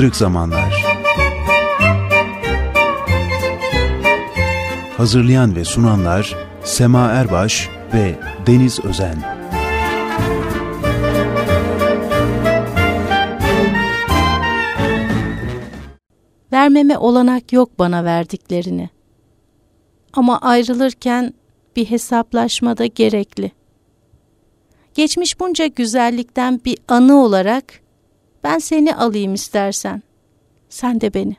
Kırık Zamanlar Hazırlayan ve sunanlar Sema Erbaş ve Deniz Özen Vermeme olanak yok bana verdiklerini. Ama ayrılırken bir hesaplaşma da gerekli. Geçmiş bunca güzellikten bir anı olarak ben seni alayım istersen. Sen de beni.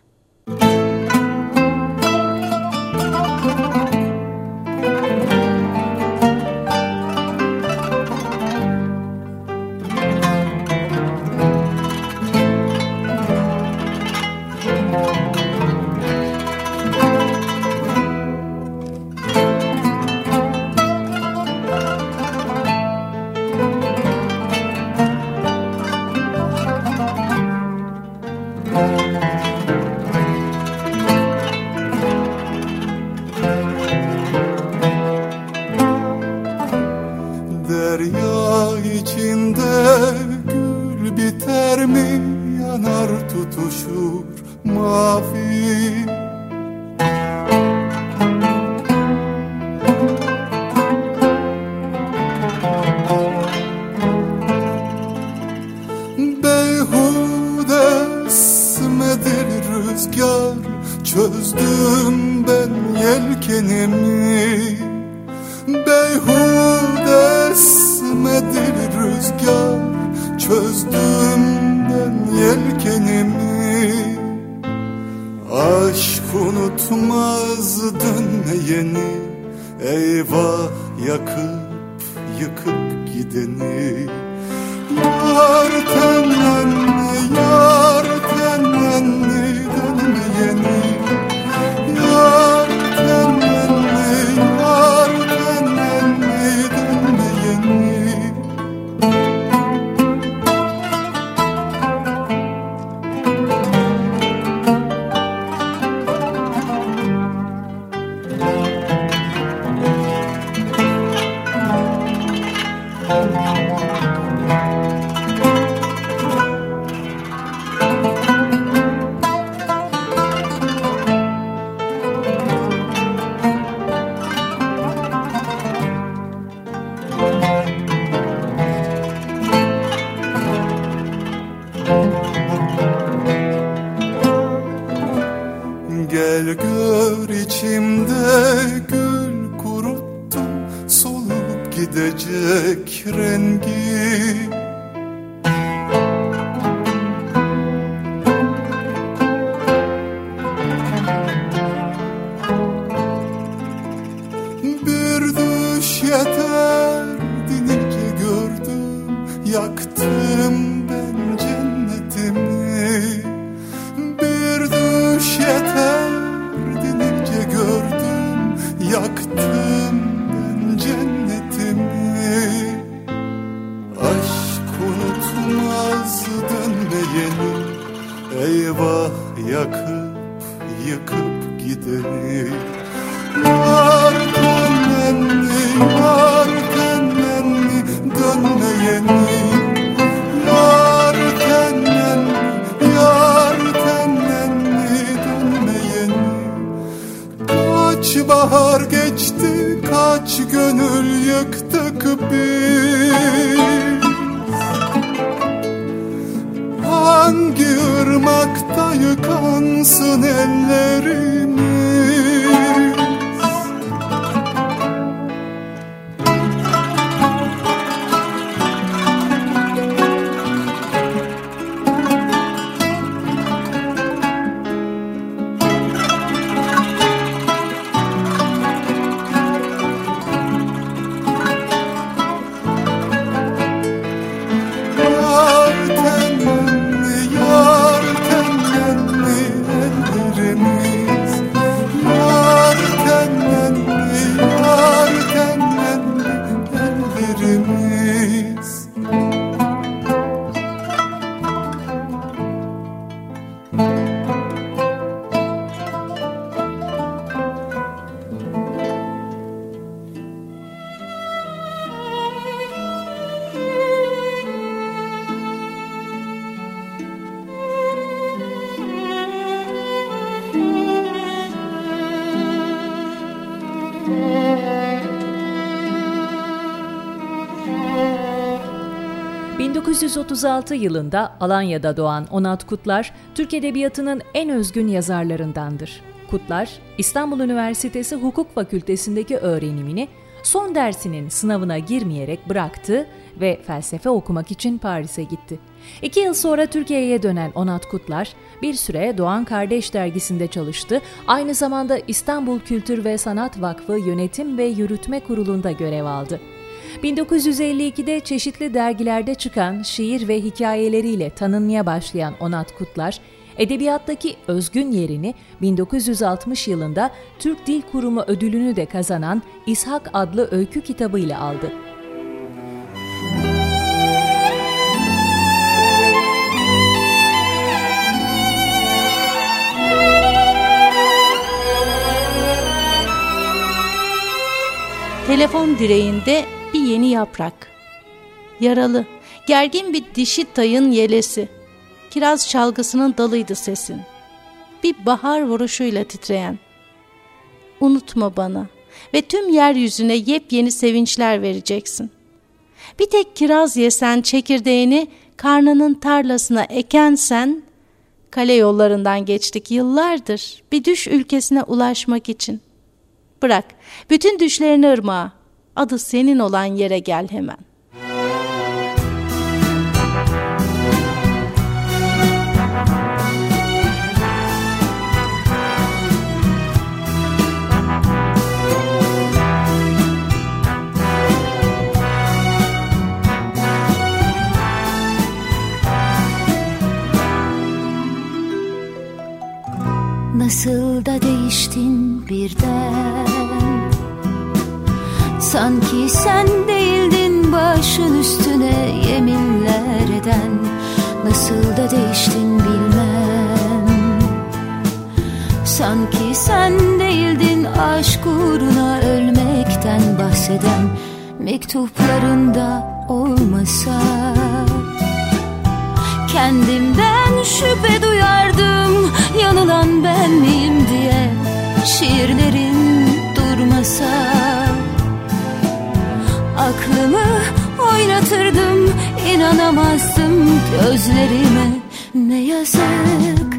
beni Beyhude esmedir rüzgar Çözdüğümden yelkenimi. Aşk unutmaz dönmeyeni Eyvah yakıp yıkıp gideni. Yar tenen, yar tenen eyvah yakıp yıkıp gidelim Ardın enni, ardın enni, dönmeyeni bahar geçti kaç gönül yıktık bir Hangi ırmakta yıkansın ellerim. 1936 yılında Alanya'da doğan Onat Kutlar, Türk Edebiyatı'nın en özgün yazarlarındandır. Kutlar, İstanbul Üniversitesi Hukuk Fakültesindeki öğrenimini son dersinin sınavına girmeyerek bıraktı ve felsefe okumak için Paris'e gitti. İki yıl sonra Türkiye'ye dönen Onat Kutlar, bir süre Doğan Kardeş dergisinde çalıştı, aynı zamanda İstanbul Kültür ve Sanat Vakfı Yönetim ve Yürütme Kurulu'nda görev aldı. 1952'de çeşitli dergilerde çıkan şiir ve hikayeleriyle tanınmaya başlayan Onat Kutlar, edebiyattaki özgün yerini 1960 yılında Türk Dil Kurumu ödülünü de kazanan İshak adlı öykü kitabıyla aldı. Telefon direğinde bir yeni yaprak. Yaralı, gergin bir dişi tayın yelesi. Kiraz çalgısının dalıydı sesin. Bir bahar vuruşuyla titreyen. Unutma bana ve tüm yeryüzüne yepyeni sevinçler vereceksin. Bir tek kiraz yesen çekirdeğini karnının tarlasına ekensen, kale yollarından geçtik yıllardır bir düş ülkesine ulaşmak için. Bırak bütün düşlerini ırmağa, adı senin olan yere gel hemen. Nasıl da değiştin birden Sanki sen değildin başın üstüne yeminler eden Nasıl da değiştin bilmem. Sanki sen değildin aşk uğruna ölmekten bahseden Mektuplarında olmasa. Kendimden şüphe duyardım yanılan ben miyim diye Şiirlerin durmasa Aklımı oynatırdım inanamazdım gözlerime. Ne yazık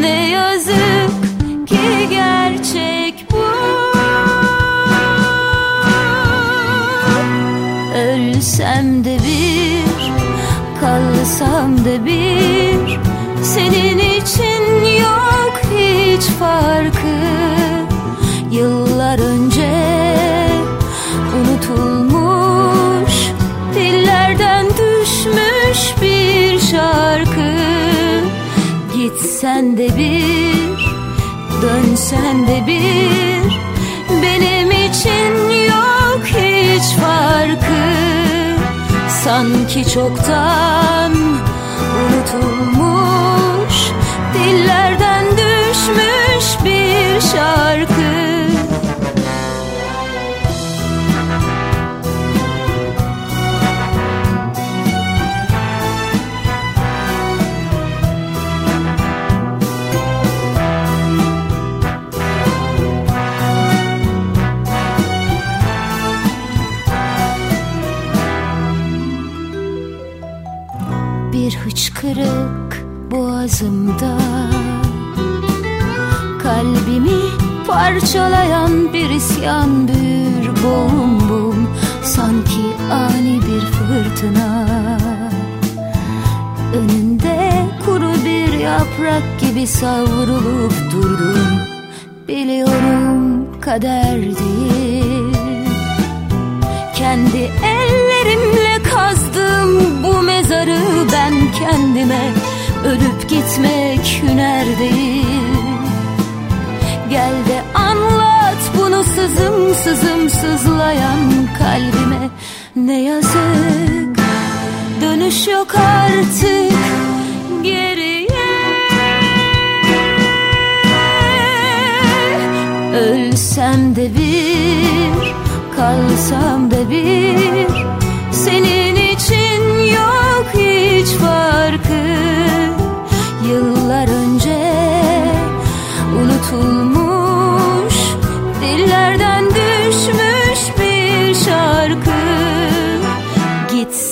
ne yazık ki gerçek bu. Ölsem de bir kalsam da bir Senin için yok hiç farkı. Yıllar önce Gitsen de bir, dönsen de bir. Benim için yok hiç farkı. Sanki çoktan unutulmuş Dillerden düşmüş bir şarkı hıçkırık boğazımda. Kalbimi parçalayan bir isyan bir bum bum Sanki ani bir fırtına. Önünde kuru bir yaprak gibi savrulup durdum. Biliyorum kader değil Kendi ellerimle kazdım bu mezarı ben kendime. Ölüp gitmek hüner değil Gel de anlat bunu sızım sızım sızlayan kalbime. Ne yazık dönüş yok artık geriye. Ölsem de bir kalsam da bir Senin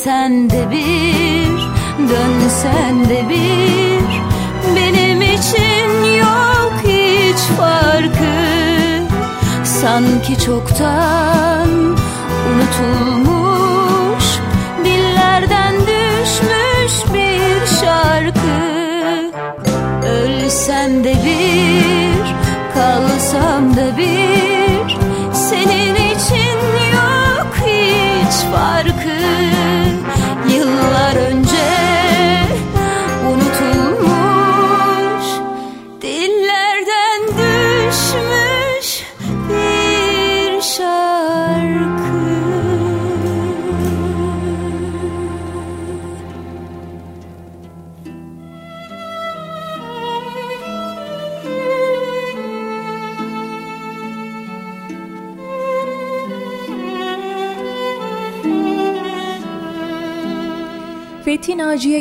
Gitsen de bir ölsen de bir. Benim için yok hiç farkı. Sanki çoktan unutulmuş Dillerden düşmüş bir şarkı. Ölsem de bir, kalsam da bir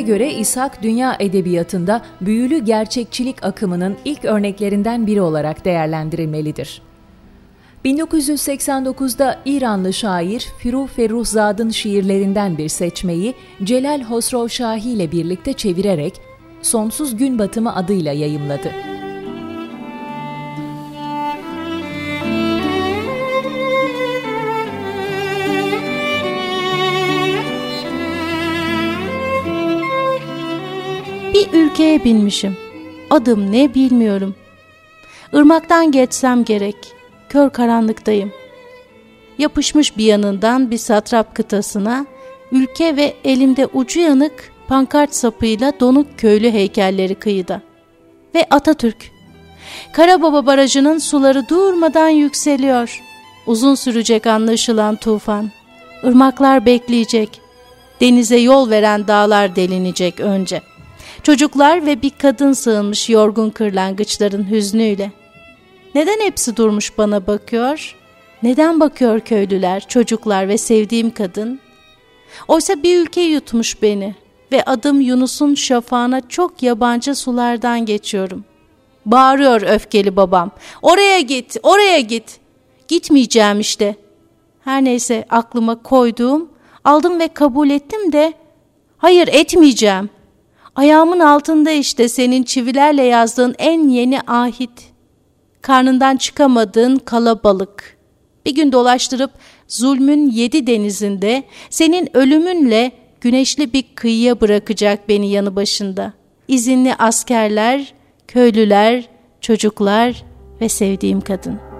göre İshak dünya edebiyatında büyülü gerçekçilik akımının ilk örneklerinden biri olarak değerlendirilmelidir. 1989'da İranlı şair Firuh Ferruhzad'ın şiirlerinden bir seçmeyi Celal Hosrov Şahi ile birlikte çevirerek Sonsuz Gün Batımı adıyla yayımladı. Ülkeye binmişim. Adım ne bilmiyorum. Irmaktan geçsem gerek. Kör karanlıktayım. Yapışmış bir yanından bir satrap kıtasına, ülke ve elimde ucu yanık pankart sapıyla donuk köylü heykelleri kıyıda. Ve Atatürk. Karababa Barajı'nın suları durmadan yükseliyor. Uzun sürecek anlaşılan tufan. Irmaklar bekleyecek. Denize yol veren dağlar delinecek önce. Çocuklar ve bir kadın sığınmış yorgun kırlangıçların hüznüyle. Neden hepsi durmuş bana bakıyor? Neden bakıyor köylüler, çocuklar ve sevdiğim kadın? Oysa bir ülke yutmuş beni ve adım Yunus'un şafağına çok yabancı sulardan geçiyorum. Bağırıyor öfkeli babam. Oraya git, oraya git. Gitmeyeceğim işte. Her neyse aklıma koyduğum, aldım ve kabul ettim de hayır etmeyeceğim. Ayağımın altında işte senin çivilerle yazdığın en yeni ahit. Karnından çıkamadığın kalabalık. Bir gün dolaştırıp zulmün yedi denizinde senin ölümünle güneşli bir kıyıya bırakacak beni yanı başında. İzinli askerler, köylüler, çocuklar ve sevdiğim kadın.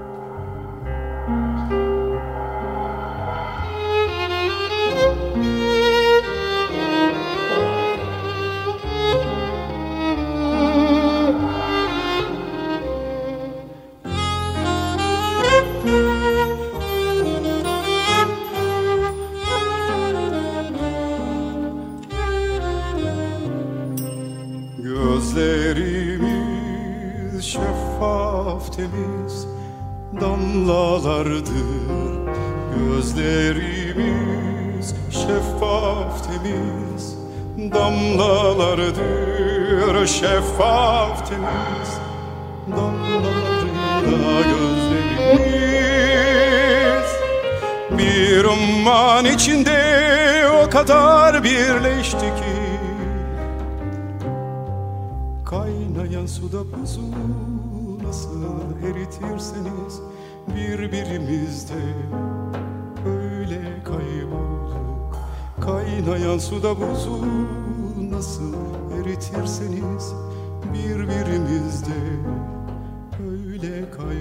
Damlalardır Şeffaf temiz damlalarında gözlerimiz Bir umman içinde o kadar birleşti ki. Kaynayan suda buzu nasıl eritirseniz birbirimizde öyle kaybolduk. Kaynayan suda buzu nasıl eritirseniz birbirimizde öyle kaybolduk.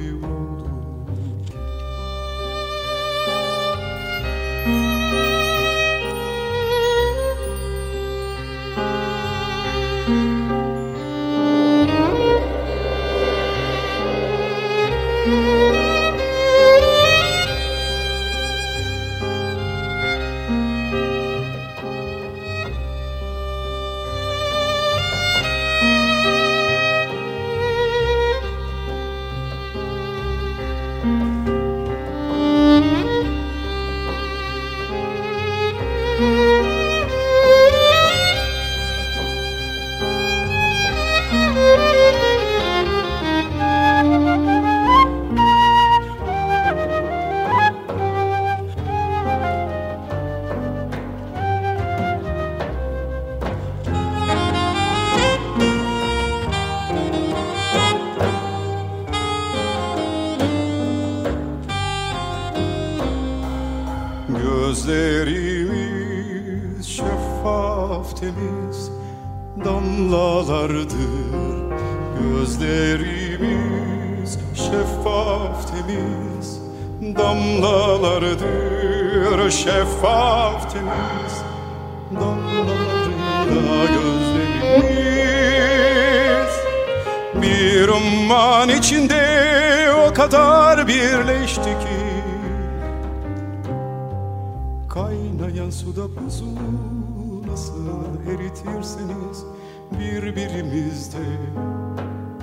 Damlalardır Gözlerimiz şeffaf temiz. Damlalardır Şeffaf temiz. Damlalarında gözlerimiz. Bir umman içinde o kadar birleşti ki. Kaynayan suda buzu nasıl eritirseniz birbirimizde.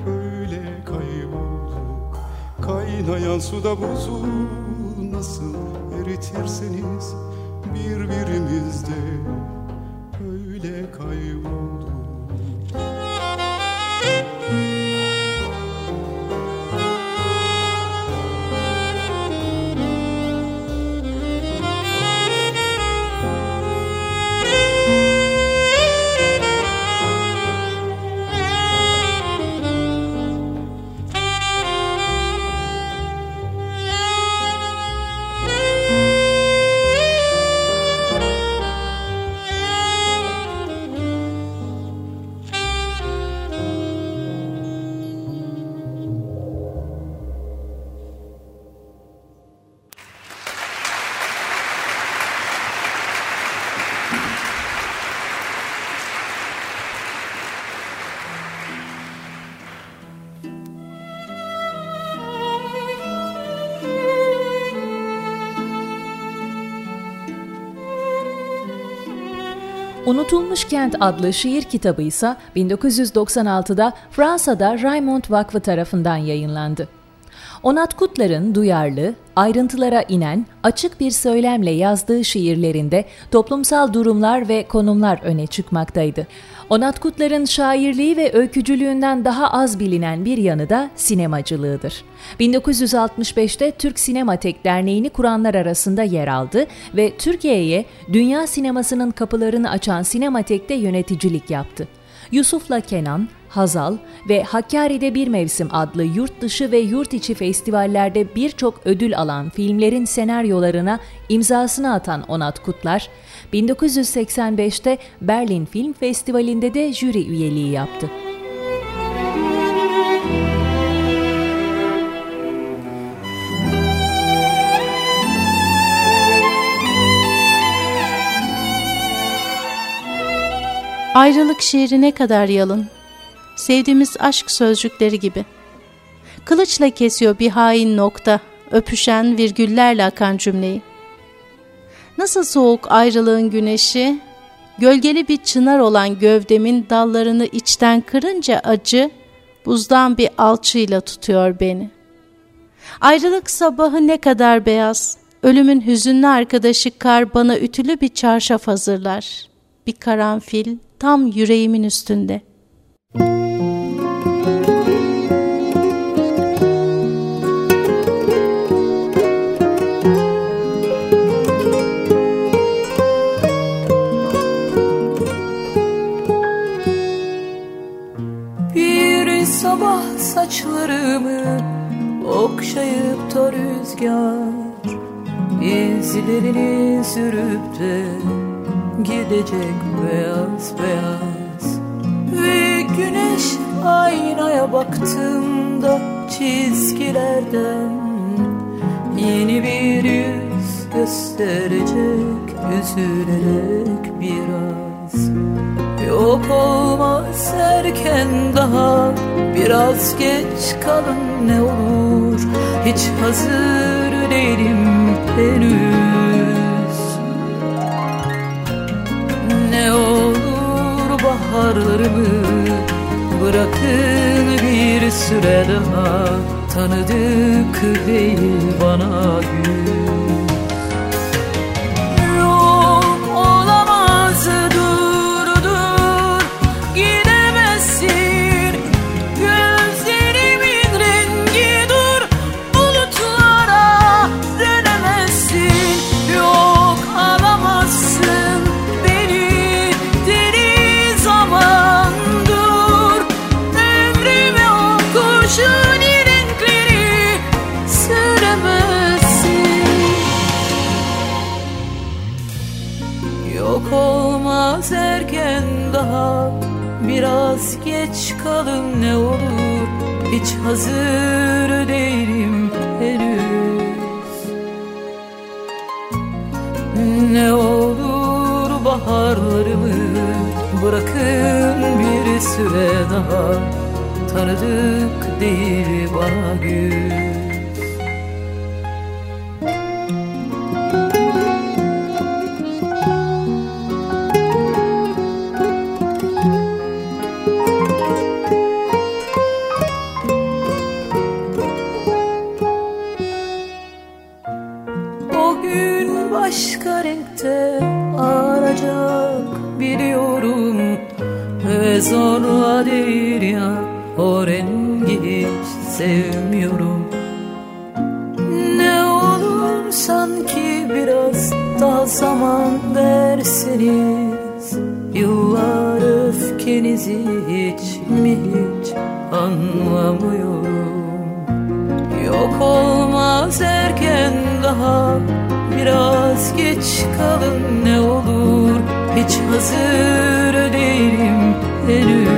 Öyle kaybolduk. Kaynayan suda buzu nasıl eritirseniz birbirimizde. Öyle kaybolduk Unutulmuş Kent adlı şiir kitabı ise 1996'da Fransa'da Raymond Vakfı tarafından yayınlandı. Onat Kutlar'ın duyarlı, ayrıntılara inen, açık bir söylemle yazdığı şiirlerinde toplumsal durumlar ve konumlar öne çıkmaktaydı. Onat Kutlar'ın şairliği ve öykücülüğünden daha az bilinen bir yanı da sinemacılığıdır. 1965'te Türk Sinematek Derneği'ni kuranlar arasında yer aldı ve Türkiye'ye dünya sinemasının kapılarını açan Sinematek'te yöneticilik yaptı. Yusuf'la Kenan, Hazal ve Hakkari'de Bir Mevsim adlı yurt dışı ve yurt içi festivallerde birçok ödül alan filmlerin senaryolarına imzasını atan Onat Kutlar, 1985'te Berlin Film Festivali'nde de jüri üyeliği yaptı. Ayrılık şiiri ne kadar yalın. Sevdiğimiz aşk sözcükleri gibi. Kılıçla kesiyor bir hain nokta, öpüşen virgüllerle akan cümleyi. Nasıl soğuk ayrılığın güneşi, gölgeli bir çınar olan gövdemin dallarını içten kırınca acı, buzdan bir alçıyla tutuyor beni. Ayrılık sabahı ne kadar beyaz, ölümün hüzünlü arkadaşı kar bana ütülü bir çarşaf hazırlar. Bir karanfil tam yüreğimin üstünde. saçlarımı gidecek beyaz beyaz. Ve güneş aynaya baktığımda çizgilerden yeni bir yüz gösterecek üzülerek biraz. Yok olmaz erken daha Biraz geç kalın ne olur. Hiç hazır değilim henüz olur baharlarımı Bırakın bir süre daha. Tanıdık değil bana gün kalın ne olur. Hiç hazır değilim henüz. Ne olur baharlarımı Bırakın bir süre daha. Tanıdık değil bana gün Ve zorla değil ya o rengi hiç sevmiyorum. Ne olur sanki biraz daha zaman verseniz Yıllar öfkenizi hiç mi hiç anlamıyorum. Yok olmaz erken daha Biraz geç kalın ne olur. Hiç hazır değilim henüz.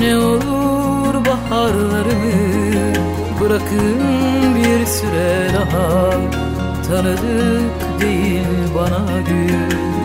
Ne olur baharlarımı Bırakın bir süre daha. Tanıdık değil bana gün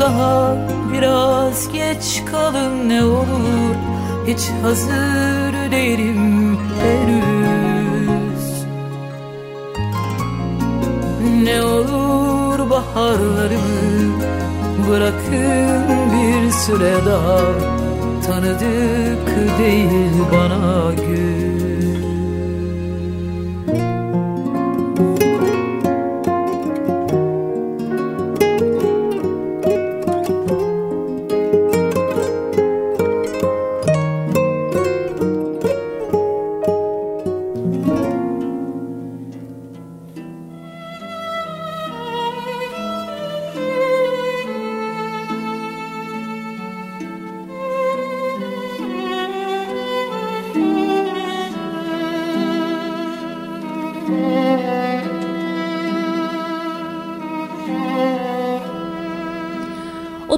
daha biraz geç kalın ne olur. Hiç hazır değilim henüz. Ne olur baharlarımı bırakın bir süre daha. Tanıdık değil bana gün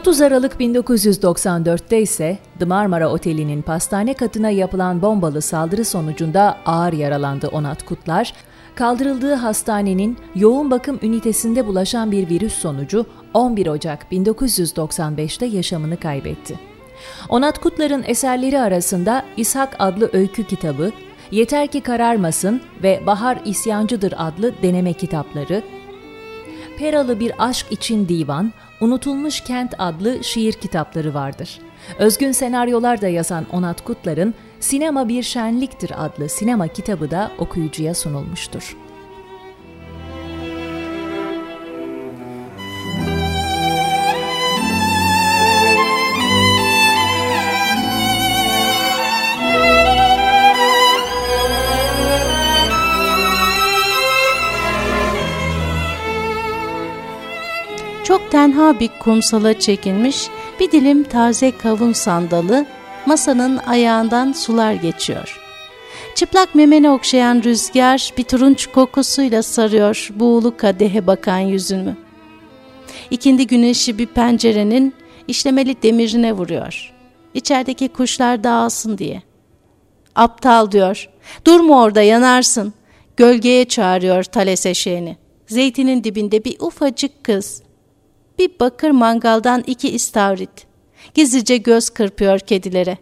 30 Aralık 1994'te ise The Marmara Oteli'nin pastane katına yapılan bombalı saldırı sonucunda ağır yaralandı Onat Kutlar. Kaldırıldığı hastanenin yoğun bakım ünitesinde bulaşan bir virüs sonucu 11 Ocak 1995'te yaşamını kaybetti. Onat Kutlar'ın eserleri arasında İshak adlı öykü kitabı, Yeter ki Kararmasın ve Bahar İsyancıdır adlı deneme kitapları, Peralı Bir Aşk İçin Divan, Unutulmuş Kent adlı şiir kitapları vardır. Özgün senaryolar da yazan Onat Kutlar'ın Sinema Bir Şenliktir adlı sinema kitabı da okuyucuya sunulmuştur. Tenha bir kumsala çekilmiş bir dilim taze kavun sandalı masanın ayağından sular geçiyor. Çıplak memeni okşayan rüzgar bir turunç kokusuyla sarıyor buğulu kadehe bakan yüzümü. İkindi güneşi bir pencerenin işlemeli demirine vuruyor. İçerideki kuşlar dağılsın diye. Aptal diyor. Durma orada yanarsın. Gölgeye çağırıyor Thales eşeğini. Zeytinin dibinde bir ufacık kız bir bakır mangaldan iki istavrit. Gizlice göz kırpıyor kedilere.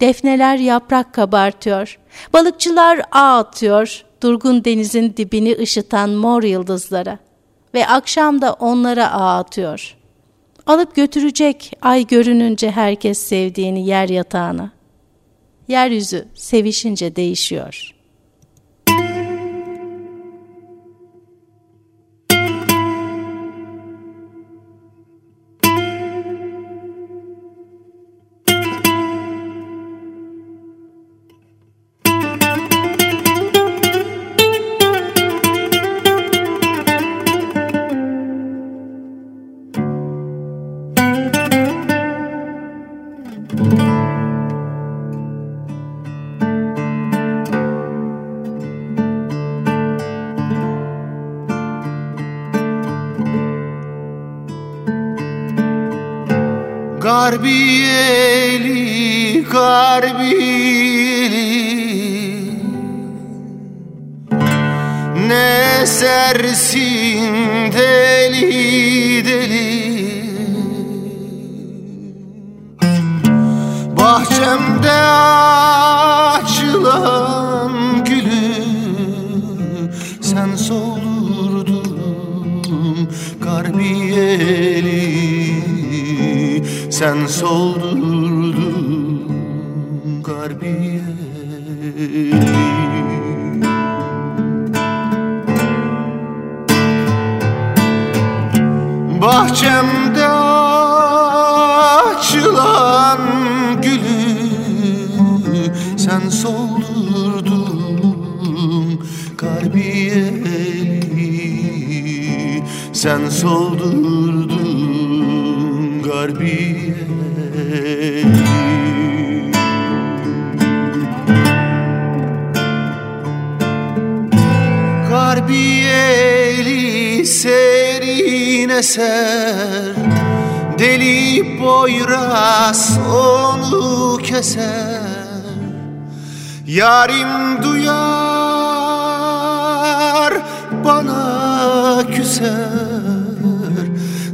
Defneler yaprak kabartıyor. Balıkçılar ağ atıyor durgun denizin dibini ışıtan mor yıldızlara. Ve akşam da onlara ağ atıyor. Alıp götürecek ay görününce herkes sevdiğini yer yatağına. Yeryüzü sevişince değişiyor.'' Garbiyeli, garbiyeli Ne sersin deli deli. Bahçemde açılan gülü Sen soldurdun garbiyeli Sen soldurdun garbiyeli Bahçemde açılan gülü Sen soldurdun garbiyeli Sen soldurdun garbiyeli Garbiyeli serin eser Deli boyraz onu keser. Yarim duyar bana küser.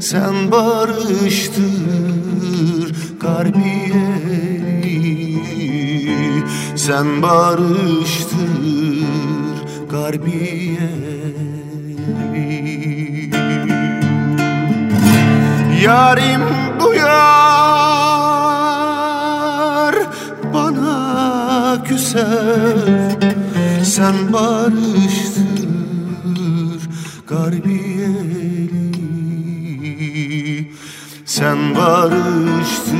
Sen barıştır garbiyeli Sen barıştır garbiyeli Yarim duyar bana küser Sen barıştır garbiyeli Sen barıştır